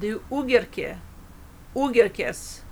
de Ugerke, Ugerkes.